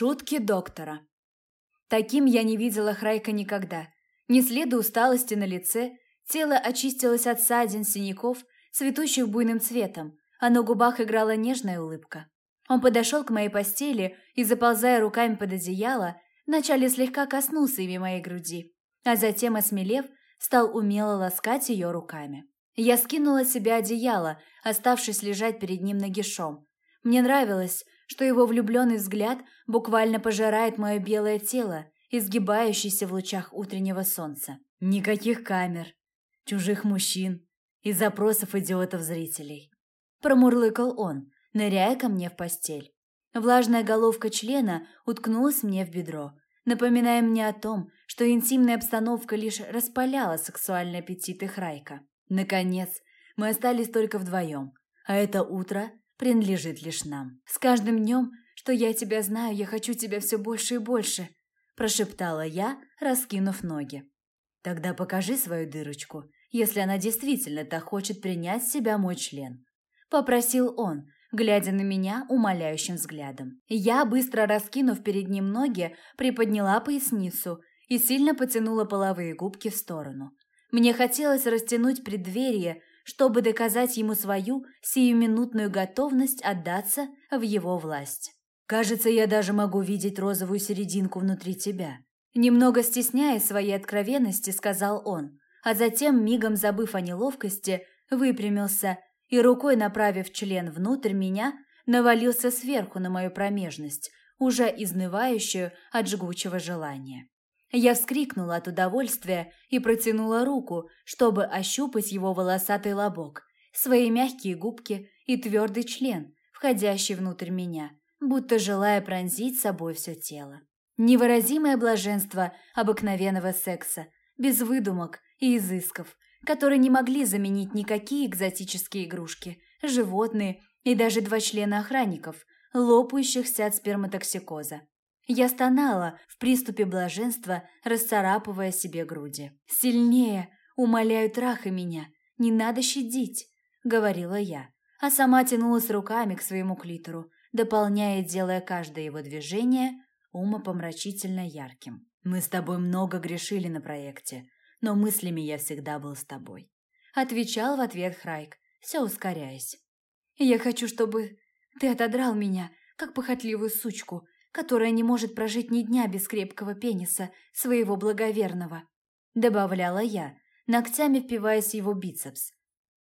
Шутки доктора. Таким я не видела Храйка никогда. Ни следа усталости на лице, тело очистилось от ссадин, синяков, цветущих буйным цветом, а на губах играла нежная улыбка. Он подошел к моей постели и, заползая руками под одеяло, вначале слегка коснулся ими моей груди, а затем, осмелев, стал умело ласкать ее руками. Я скинула с себя одеяло, оставшись лежать перед ним нагишом. Мне нравилось, что его влюбленный взгляд буквально пожирает мое белое тело, изгибающееся в лучах утреннего солнца. Никаких камер, чужих мужчин и запросов идиотов-зрителей. Промурлыкал он, ныряя ко мне в постель. Влажная головка члена уткнулась мне в бедро, напоминая мне о том, что интимная обстановка лишь распаляла сексуальный аппетит их Райка. Наконец, мы остались только вдвоем, а это утро принадлежит лишь нам. С каждым днем, что я тебя знаю, я хочу тебя все больше и больше, прошептала я, раскинув ноги. Тогда покажи свою дырочку, если она действительно так хочет принять в себя мой член, попросил он, глядя на меня умоляющим взглядом. Я, быстро раскинув перед ним ноги, приподняла поясницу и сильно потянула половые губки в сторону. Мне хотелось растянуть преддверие, чтобы доказать ему свою сиюминутную готовность отдаться в его власть. Кажется, я даже могу видеть розовую серединку внутри тебя. Немного стесняясь своей откровенности, сказал он, а затем, мигом забыв о неловкости, выпрямился и, рукой направив член внутрь меня, навалился сверху на мою промежность, уже изнывающую от жгучего желания. Я вскрикнула от удовольствия и протянула руку, чтобы ощупать его волосатый лобок, свои мягкие губки и твердый член, входящий внутрь меня, будто желая пронзить собой все тело. Невыразимое блаженство обыкновенного секса, без выдумок и изысков, которые не могли заменить никакие экзотические игрушки, животные и даже два члена охранников, лопающихся от сперматоксикоза. Я стонала в приступе блаженства, расцарапывая себе груди. «Сильнее! Умоляю, трахай меня! Не надо щадить!» — говорила я, а сама тянулась руками к своему клитору, дополняя и делая каждое его движение умопомрачительно ярким. «Мы с тобой много грешили на проекте, но мыслями я всегда был с тобой», — отвечал в ответ Храйк, все ускоряясь. «Я хочу, чтобы ты отодрал меня, как похотливую сучку, которая не может прожить ни дня без крепкого пениса своего благоверного», – добавляла я, ногтями впиваясь в его бицепс.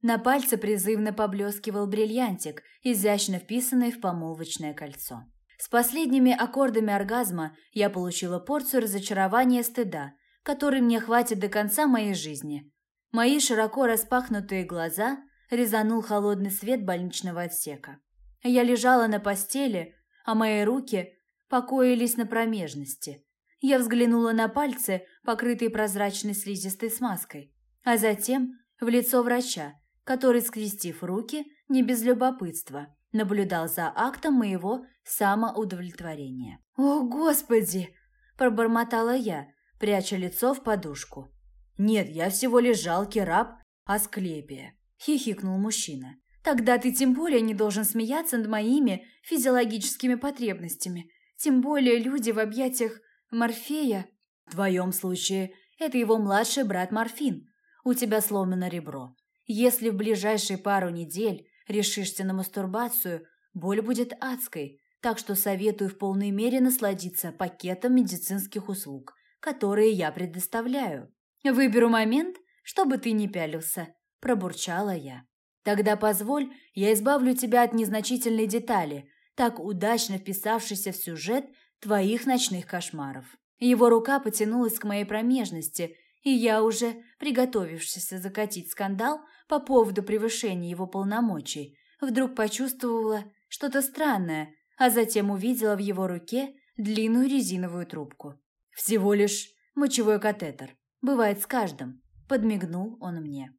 На пальце призывно поблескивал бриллиантик, изящно вписанный в помолвочное кольцо. С последними аккордами оргазма я получила порцию разочарования стыда, которой мне хватит до конца моей жизни. Мои широко распахнутые глаза резанул холодный свет больничного отсека. Я лежала на постели, а мои руки покоились на промежности. Я взглянула на пальцы, покрытые прозрачной слизистой смазкой, а затем в лицо врача, который, скрестив руки, не без любопытства, наблюдал за актом моего самоудовлетворения. «О, Господи!» – пробормотала я, пряча лицо в подушку. «Нет, я всего лишь жалкий раб Асклепия», – хихикнул мужчина. «Тогда ты тем более не должен смеяться над моими физиологическими потребностями. Тем более люди в объятиях Морфея. В твоем случае это его младший брат Морфин. У тебя сломано ребро. Если в ближайшие пару недель решишься на мастурбацию, боль будет адской, так что советую в полной мере насладиться пакетом медицинских услуг, которые я предоставляю. Выберу момент, чтобы ты не пялился, пробурчала я. Тогда позволь, я избавлю тебя от незначительной детали, так удачно вписавшийся в сюжет твоих ночных кошмаров. Его рука потянулась к моей промежности, и я уже, приготовившись закатить скандал по поводу превышения его полномочий, вдруг почувствовала что-то странное, а затем увидела в его руке длинную резиновую трубку. Всего лишь мочевой катетер. Бывает с каждым. Подмигнул он мне.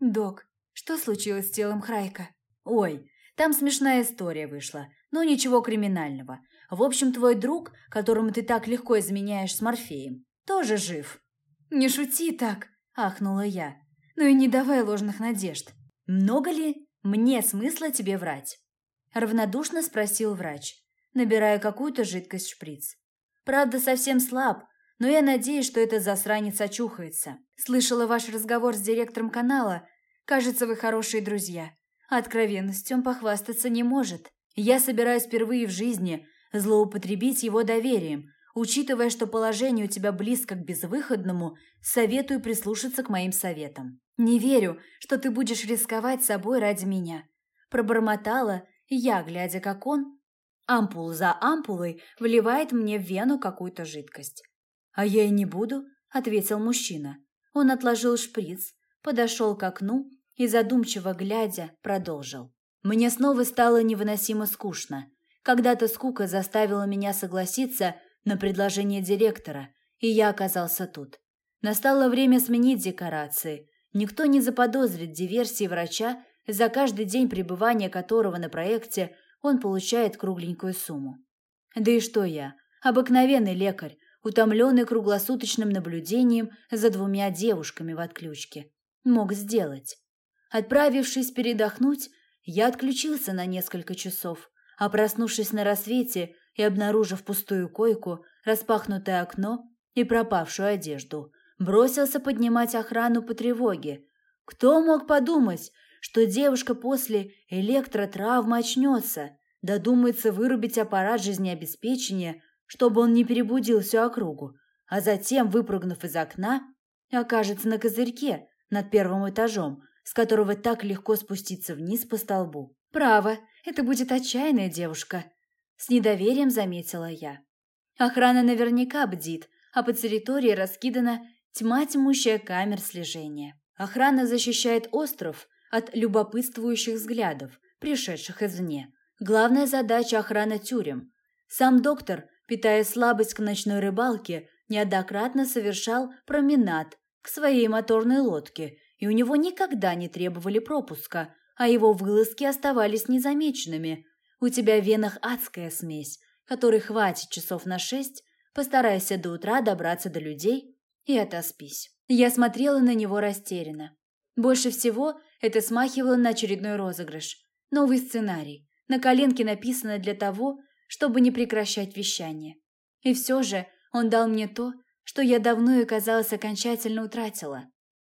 «Док, что случилось с телом Храйка?» «Ой, там смешная история вышла но ничего криминального. В общем, твой друг, которому ты так легко изменяешь с Морфеем, тоже жив». «Не шути так», – ахнула я. «Ну и не давай ложных надежд. Много ли мне смысла тебе врать?» Равнодушно спросил врач. набирая какую-то жидкость в шприц. Правда, совсем слаб, но я надеюсь, что этот засранец очухается. Слышала ваш разговор с директором канала. Кажется, вы хорошие друзья. Откровенностью он похвастаться не может. Я собираюсь впервые в жизни злоупотребить его доверием. Учитывая, что положение у тебя близко к безвыходному, советую прислушаться к моим советам. Не верю, что ты будешь рисковать собой ради меня. Пробормотала я, глядя, как он, ампул за ампулой, вливает мне в вену какую-то жидкость. «А я и не буду», — ответил мужчина. Он отложил шприц, подошел к окну и, задумчиво глядя, продолжил. Мне снова стало невыносимо скучно. Когда-то скука заставила меня согласиться на предложение директора, и я оказался тут. Настало время сменить декорации. Никто не заподозрит диверсии врача, за каждый день пребывания которого на проекте он получает кругленькую сумму. Да и что я? Обыкновенный лекарь, утомленный круглосуточным наблюдением за двумя девушками в отключке. Мог сделать. Отправившись передохнуть, я отключился на несколько часов, а проснувшись на рассвете и обнаружив пустую койку, распахнутое окно и пропавшую одежду, бросился поднимать охрану по тревоге. Кто мог подумать, что девушка после электротравмы очнется, додумается вырубить аппарат жизнеобеспечения, чтобы он не перебудил всю округу, а затем, выпрыгнув из окна, окажется на козырьке над первым этажом, с которого так легко спуститься вниз по столбу. «Право, это будет отчаянная девушка», – с недоверием заметила я. Охрана наверняка бдит, а по территории раскидана тьма тьмущая камер слежения. Охрана защищает остров от любопытствующих взглядов, пришедших извне. Главная задача – охрана тюрем. Сам доктор, питая слабость к ночной рыбалке, неоднократно совершал променад к своей моторной лодке и у него никогда не требовали пропуска, а его вылазки оставались незамеченными. У тебя в венах адская смесь, которой хватит часов на шесть, постарайся до утра добраться до людей и отоспись. Я смотрела на него растерянно. Больше всего это смахивало на очередной розыгрыш. Новый сценарий. На коленке написано для того, чтобы не прекращать вещание. И все же он дал мне то, что я давно и, казалось, окончательно утратила.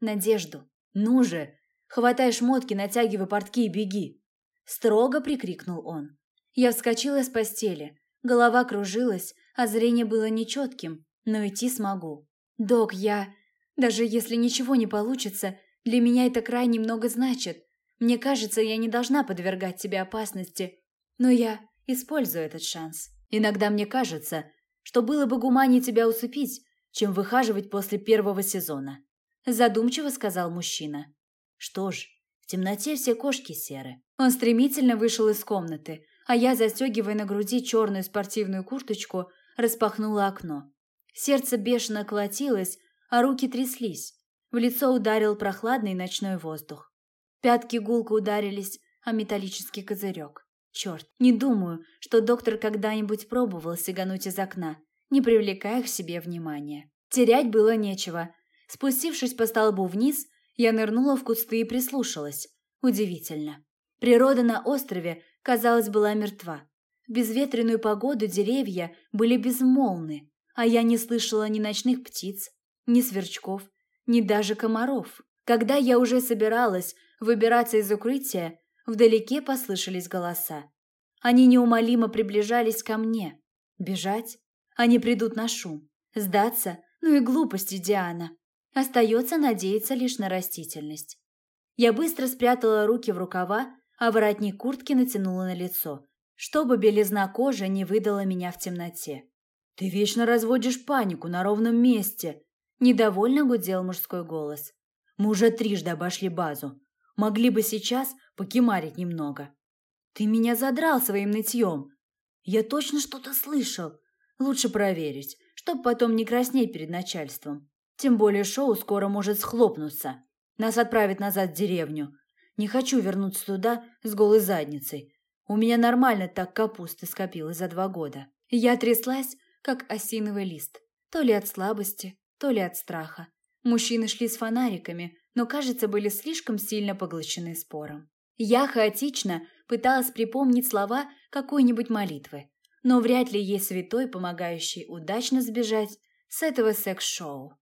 Надежду. «Ну же! Хватай шмотки, натягивай портки и беги!» Строго прикрикнул он. Я вскочила с постели. Голова кружилась, а зрение было нечетким, но идти смогу. «Док, я... Даже если ничего не получится, для меня это крайне много значит. Мне кажется, я не должна подвергать тебе опасности, но я использую этот шанс. Иногда мне кажется, что было бы гуманнее тебя усыпить, чем выхаживать после первого сезона задумчиво сказал мужчина. Что ж, в темноте все кошки серы. Он стремительно вышел из комнаты, а я, застегивая на груди черную спортивную курточку, распахнула окно. Сердце бешено колотилось, а руки тряслись. В лицо ударил прохладный ночной воздух. Пятки гулко ударились о металлический козырек. Черт, не думаю, что доктор когда-нибудь пробовал сигануть из окна, не привлекая к себе внимания. Терять было нечего, Спустившись по столбу вниз, я нырнула в кусты и прислушалась. Удивительно. Природа на острове, казалось, была мертва. В безветренную погоду деревья были безмолвны, а я не слышала ни ночных птиц, ни сверчков, ни даже комаров. Когда я уже собиралась выбираться из укрытия, вдалеке послышались голоса. Они неумолимо приближались ко мне. Бежать? Они придут на шум. Сдаться? Ну и глупости, Диана. Остается надеяться лишь на растительность. Я быстро спрятала руки в рукава, а воротник куртки натянула на лицо, чтобы белизна кожи не выдала меня в темноте. «Ты вечно разводишь панику на ровном месте!» Недовольно гудел мужской голос. «Мы уже трижды обошли базу. Могли бы сейчас покемарить немного». «Ты меня задрал своим нытьем!» «Я точно что-то слышал. Лучше проверить, чтоб потом не краснеть перед начальством. Тем более шоу скоро может схлопнуться. Нас отправят назад в деревню. Не хочу вернуться туда с голой задницей. У меня нормально так капусты скопилось за два года. Я тряслась, как осиновый лист. То ли от слабости, то ли от страха. Мужчины шли с фонариками, но, кажется, были слишком сильно поглощены спором. Я хаотично пыталась припомнить слова какой-нибудь молитвы. но вряд ли есть святой, помогающий удачно сбежать с этого секс-шоу.